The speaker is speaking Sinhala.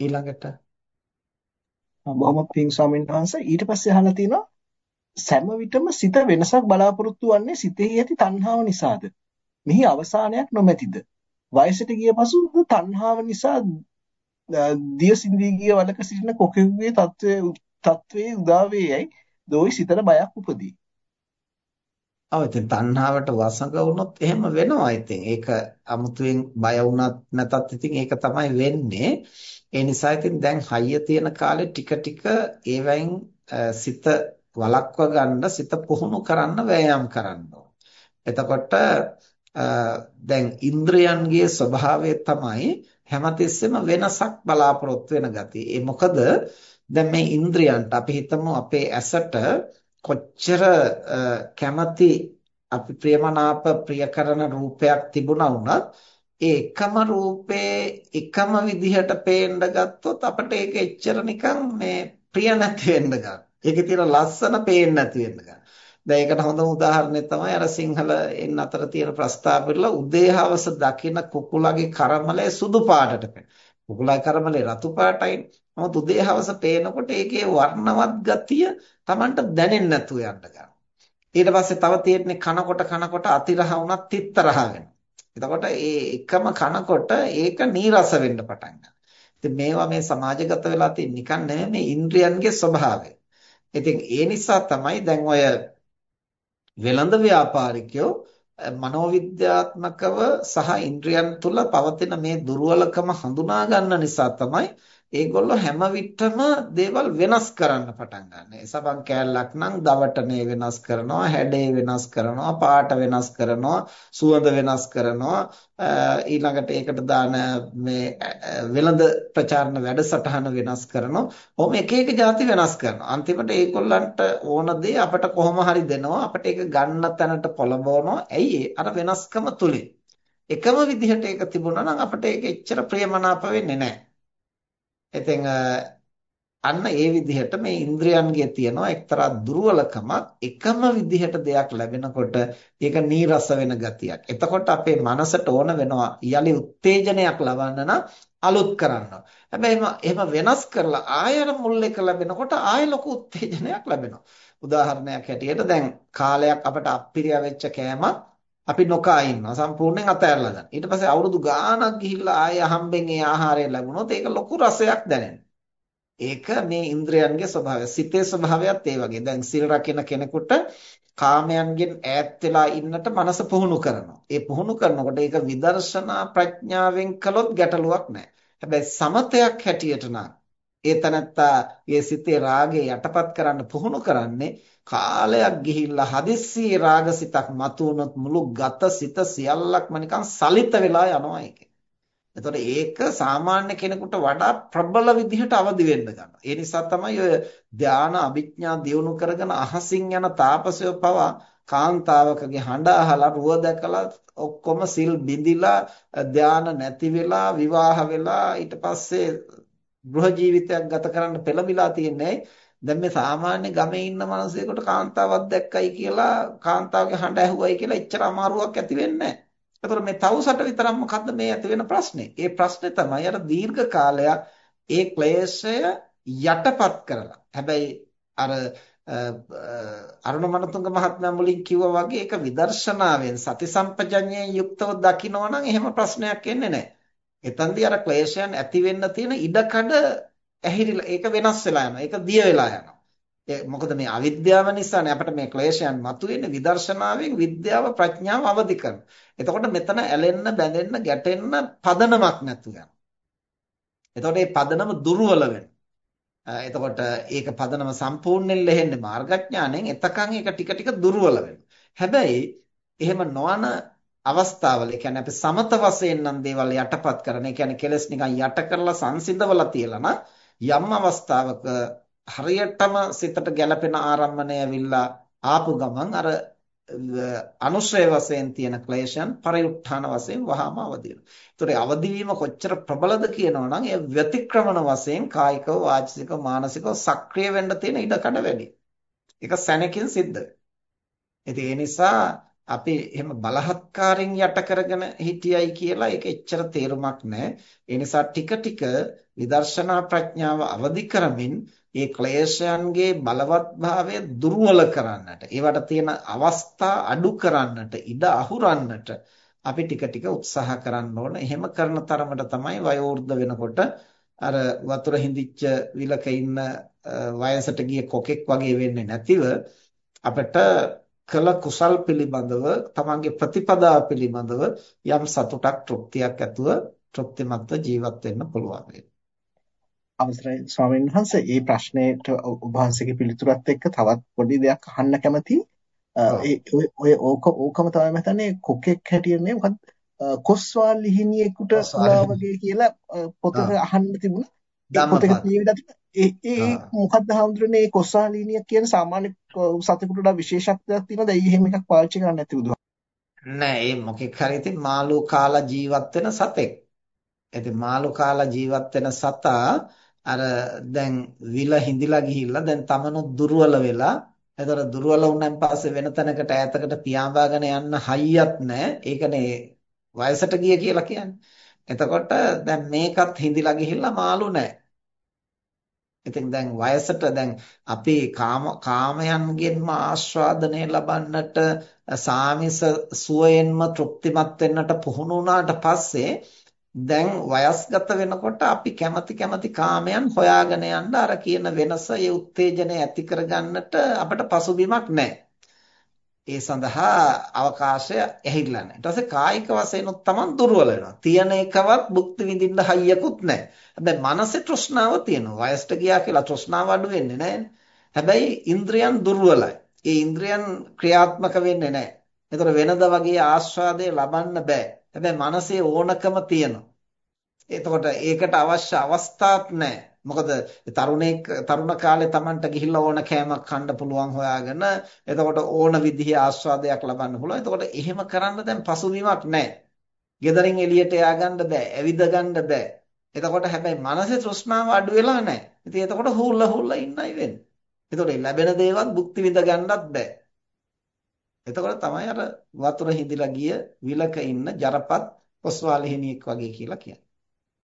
ඊළඟට බොහොම පිං ස්වාමීන් වහන්සේ ඊට පස්සේ අහලා තියෙනවා සෑම විටම සිත වෙනසක් බලාපොරොත්තු වන්නේ සිතෙහි ඇති තණ්හාව නිසාද? මෙහි අවසානයක් නොමැතිද? වයසට ගිය පසු තණ්හාව නිසා දිය සිඳී ගිය වලක සිටින කොකෙකුගේ තත්වයේ තත්වයේ උදා වේයයි දෝයි සිතට බයක් උපදී. ඔව් ඉතින් තණ්හාවට වසඟ වුණොත් එහෙම වෙනවා ඉතින්. ඒක අමුතුවෙන් බය වුණත් නැතත් ඉතින් ඒක තමයි වෙන්නේ. ඒ නිසා ඉතින් දැන් හයිය තියෙන කාලේ ටික ටික ඒවයින් සිත වළක්ව ගන්න සිත පුහුණු කරන්න වෑයම් කරන්න එතකොට දැන් ඉන්ද්‍රයන්ගේ ස්වභාවය තමයි හැමතිස්සෙම වෙනසක් බලාපොරොත්තු වෙන ගතිය. ඒ මොකද දැන් මේ ඉන්ද්‍රයන්ට අපි හිතමු අපේ ඇසට කොච්චර කැමති අපි ප්‍රියමනාප ප්‍රිය කරන රූපයක් තිබුණා වුණත් ඒ එකම රූපේ එකම විදිහට පේන්න ගත්තොත් අපිට ඒක එච්චර නිකන් මේ ප්‍රිය නැති වෙන්න ගන්න. ඒකේ තියෙන ලස්සන පේන්නේ නැති වෙන්න ගන්න. දැන් ඒකට හොඳම උදාහරණය තමයි අර සිංහල එන්න අතර තියෙන ප්‍රස්තාව පිළිලා උදේ හවස දකින කුකුලගේ කරමලේ සුදු පාටට පේන. කුකුලගේ කරමලේ රතු පාටයි. නමුත් උදේ හවස පේනකොට ඒකේ වර්ණවත් ගතිය Tamanට දැනෙන්නේ නැතුව යන්න ගන්නවා. ඊට පස්සේ තව තියෙන්නේ කනකොට කනකොට අතිරහ වුණත් තිත්තරහ වෙනවා. එතකොට ඒ එකම කනකොට ඒක නීරස වෙන්න පටන් ගන්නවා. ඉතින් මේවා මේ සමාජගත වෙලා තියෙන නිකන් නෙමෙයි මේ ඉන්ද්‍රියන්ගේ ස්වභාවය. ඉතින් ඒ නිසා තමයි දැන් ඔය වෙළඳ ව්‍යාපාරිකයෝ මනෝවිද්‍යාත්මකව සහ ඉන්ද්‍රියන් තුල පවතින මේ දුර්වලකම හඳුනා ගන්න නිසා තමයි ඒගොල්ලෝ හැම විටම දේවල් වෙනස් කරන්න පටන් ගන්න. ඒ සබන් කෑල්ලක් නම් දවටනේ වෙනස් කරනවා, හැඩේ වෙනස් කරනවා, පාට වෙනස් කරනවා, සුවඳ වෙනස් කරනවා. ඊළඟට ඒකට දාන මේ වෙළඳ ප්‍රචාරණ වැඩසටහන වෙනස් කරනවා. ඔහොම එක එක જાති වෙනස් කරනවා. අන්තිමට ඒගොල්ලන්ට ඕන දේ අපට කොහොම හරි දෙනවා. අපට ඒක ගන්න තැනට පොළඹවනවා. ඇයි අර වෙනස්කම තුලින්. එකම විදිහට ඒක තිබුණා නම් අපට ඒක එච්චර ප්‍රියමනාප වෙන්නේ නැහැ. ඉතින් අන්න ඒ විදිහට මේ ඉන්ද්‍රයන්ගේ තියෙනවා එක්තරා දුර්වලකමක් එකම විදිහට දෙයක් ලැබෙනකොට ඒක නීරස වෙන ගතියක්. එතකොට අපේ මනසට ඕන වෙනවා යලි උත්තේජනයක් ලබන්න නම් අලුත් කරන්න. හැබැයි එහෙම වෙනස් කරලා ආයර මුල් එක ලැබෙනකොට ආය ලොකු උත්තේජනයක් ලැබෙනවා. උදාහරණයක් හැටියට දැන් කාලයක් අපට අප්පිරිය වෙච්ච කෑමක් අපි නොකා ඉන්නවා සම්පූර්ණයෙන් අතහැරලා දාන්න. ඊට පස්සේ අවුරුදු ගාණක් ගිහිල්ලා ආයෙ අහම්බෙන් ඒ ආහාරය ලැබුණොත් ඒක ලොකු රසයක් දැනෙනවා. ඒක මේ ඉන්ද්‍රයන්ගේ ස්වභාවය. සිතේ ස්වභාවයත් ඒ වගේ. දැන් සිල් රකින්න කෙනෙකුට කාමයන්ගෙන් ඈත් වෙලා ඉන්නට මනස පුහුණු කරනවා. ඒ පුහුණු කරනකොට ඒක විදර්ශනා ප්‍රඥාවෙන් කළොත් ගැටලුවක් නැහැ. හැබැයි සමතයක් හැටියට නම් ඒ තනත්තාගේ සිතේ රාගය යටපත් කරන්න පුහුණු කරන්නේ කාලයක් ගිහිල්ලා හදිස්සියේ රාගසිතක් මතුවනොත් මුළු ගත සිත සියල්ලක්ම නිකන් සලිත වෙලා යනවා ඒකේ. එතකොට ඒක සාමාන්‍ය කෙනෙකුට වඩා ප්‍රබල විදිහට අවදි වෙන්න ගන්නවා. ඒ නිසා තමයි ඔය ධාන අභිඥා දියුණු කරගෙන අහසින් යන තාපසයෝ පවා කාන්තාවකගේ හඬ අහලා රුව දැකලා ඔක්කොම සිල් බිඳිලා ධාන නැති වෙලා විවාහ වෙලා ඊට පස්සේ ගෘහ ජීවිතයක් ගත කරන්න පෙළඹිලා තියන්නේ දැන් මේ සාමාන්‍ය ගමේ ඉන්න මිනිසෙකුට කාන්තාවක් දැක්කයි කියලා කාන්තාවගේ හඬ ඇහුවයි කියලා එච්චර අමාරුවක් ඇති වෙන්නේ නැහැ. ඒතර මේ තවුසට විතරක් මොකද්ද මේ ඇති වෙන ප්‍රශ්නේ? ඒ ප්‍රශ්නේ තමයි අර දීර්ඝ කාලයක් ඒ ක්ලේශය යටපත් කරලා. හැබැයි අර අරුණ මනතුංග මහත්මයා මුලින් කිව්වා වගේ ඒක විදර්ශනාවෙන් සති සම්පජඤ්ඤයෙන් යුක්තව දකිනවා නම් එහෙම ප්‍රශ්නයක් එන්නේ නැහැ. එතනදී අර ක්ලේශයන් ඇති වෙන්න තියෙන ඉඩකඩ ඇහිරිලා ඒක වෙනස් වෙලා යනවා. ඒක දිය වෙලා යනවා. ඒ මොකද මේ අවිද්‍යාව නිසානේ අපිට මේ ක්ලේශයන් මතුවෙන්නේ විදර්ශනාවෙන් විද්‍යාව ප්‍රඥාව අවදි කරනවා. එතකොට මෙතන ඇලෙන්න බැඳෙන්න ගැටෙන්න පදනමක් නැතු වෙනවා. එතකොට මේ පදනම දුර්වල වෙනවා. එතකොට ඒක පදනම සම්පූර්ණයෙන් ලෙහෙන්නේ මාර්ගඥාණයෙන් එතකන් ඒක ටික ටික දුර්වල වෙනවා. හැබැයි එහෙම නොවන අවස්ථාවල ඒ කියන්නේ අපි සමත වශයෙන් නම් දේවල් යටපත් කරන. ඒ කියන්නේ කෙලස් නිකන් යට කරලා සංසිඳවලා තියලා නම් යම් අවස්ථාවක හරියටම සිතට ගැළපෙන ආරම්මණය ඇවිල්ලා ආපු ගමන් අර අනුශ්‍රය වශයෙන් තියෙන ක්ලේශයන් පරිඋත්ථාන වශයෙන් වහාම අවදි වෙනවා. ඒතකොට අවදි වීම කොච්චර ප්‍රබලද කියනවා නම් ඒ ව්‍යතික්‍රමන වශයෙන් කායිකව වාචිකව මානසිකව සක්‍රිය වෙන්න තියෙන ඉඩකඩ වැඩි. ඒක සැනකින් සිද්ධ වෙනවා. ඒ නිසා අපි එහෙම බලහත්කාරයෙන් යට කරගෙන හිටියයි කියලා ඒක එච්චර තේරුමක් නැහැ. ඒ නිසා ටික ටික විදර්ශනා ප්‍රඥාව අවදි කරමින් ඒ ක්ලේශයන්ගේ බලවත්භාවය දුර්වල කරන්නට, ඒවට තියෙන අවස්ථා අඩු කරන්නට, ඉඩ අහුරන්නට අපි ටික ටික උත්සාහ කරන්න ඕන. එහෙම කරන තරමට තමයි වයෝවෘද්ධ වෙනකොට අර වතුර හිඳිච්ච විලක ඉන්න වයසට ගිය කොකෙක් වගේ වෙන්නේ නැතිව අපිට කළ කුසල් පිළිබඳව තමන්ගේ ප්‍රතිපදාව පිළිබඳව යම් සතුටක් තෘප්තියක් ඇතුව තෘප්තිමත්ව ජීවත් වෙන්න පුළුවන් අවසරයි ස්වාමීන් වහන්සේ මේ ප්‍රශ්නෙට ඔබ වහන්සේගේ පිළිතුරත් එක්ක තවත් පොඩි දෙයක් අහන්න කැමතියි. ඔය ඕක ඕකම තමයි මම හිතන්නේ කොකෙක් හැටියට නේ මොකද කොස්වාල් ලිහිණියෙකුට වගේ කියලා පොතක අහන්න තිබුණා. තියෙන ඒ ඒ මොකද්ද හඳුරන්නේ මේ කොස්සාලීනිය කියන සාමාන්‍ය සතෙකුට වඩා විශේෂත්වයක් තියෙනවද? ඇයි එහෙම එකක් පාවිච්චි කරන්නේ නැති බුදුහා? නෑ ඒ මොකෙක් හරි ඉතින් මාළු කාලා ජීවත් වෙන සතෙක්. ඉතින් මාළු කාලා ජීවත් වෙන සතා අර දැන් විල හිඳිලා ගිහිල්ලා දැන් තමනුත් දුර්වල වෙලා එතකොට දුර්වල වුණාන් පස්සේ වෙන තැනකට ඈතකට පියාඹාගෙන යන්න හයියක් නැහැ. ඒකනේ වයසට ගිය කියලා කියන්නේ. එතකොට දැන් මේකත් හිඳිලා ගිහිල්ලා මාළු නැහැ. ඉතින් දැන් වයසට දැන් අපි කාම කාමයන්ගෙන්ම ආස්වාදනය ලබන්නට සාමිස සුවයෙන්ම තෘප්තිමත් වෙන්නට පුහුණු වුණාට පස්සේ දැන් වයස්ගත වෙනකොට අපි කැමති කැමති කාමයන් හොයාගෙන යන්න අර කියන වෙනස ඒ උත්තේජනය ඇති කරගන්නට අපිට පසුබිමක් නැහැ. ඒ සඳහා අවකාශය ඇහිලා නැහැ. ඊට පස්සේ කායික වශයෙන් තමන් දුර්වල වෙනවා. තියෙන එකවත් භුක්ති විඳින්න හයියකුත් නැහැ. හැබැයි මනසේ තෘෂ්ණාව තියෙනවා. වයසට ගියා කියලා තෘෂ්ණාව අඩු වෙන්නේ නැහැ. හැබැයි ඉන්ද්‍රියන් දුර්වලයි. ඒ ඉන්ද්‍රියන් ක්‍රියාත්මක වෙන්නේ නැහැ. ඒතර වෙනද වගේ ආස්වාදය ලබන්න බෑ. හැබැයි මනසේ ඕනකම තියෙනවා. එතකොට ඒකට අවශ්‍ය අවස්ථාවක් නැහැ. මොකද තරුණෙක් තරුණ කාලේ Tamanට ගිහිල්ලා ඕන කෑමක් කන්න පුළුවන් හොයාගෙන එතකොට ඕන විදිහේ ආස්වාදයක් ලබන්න පුළුවන්. එතකොට එහෙම කරන්න දැන් පසුබිමක් නැහැ. ගෙදරින් එළියට ය아가න්න බෑ. ඇවිද ගන්න බෑ. එතකොට හැබැයි මනසේ තෘෂ්ණාව අඩු වෙලා නැහැ. ඉතින් එතකොට හුල්ල හුල්ල ඉන්නයි වෙන්නේ. එතකොට ලැබෙන දේවත් භුක්ති විඳ ගන්නත් බෑ. එතකොට තමයි අර වතුර හිඳිලා ගිය විලක ඉන්න ජරපත් ඔස්වාලිහිනියෙක් වගේ කියලා කියන්නේ.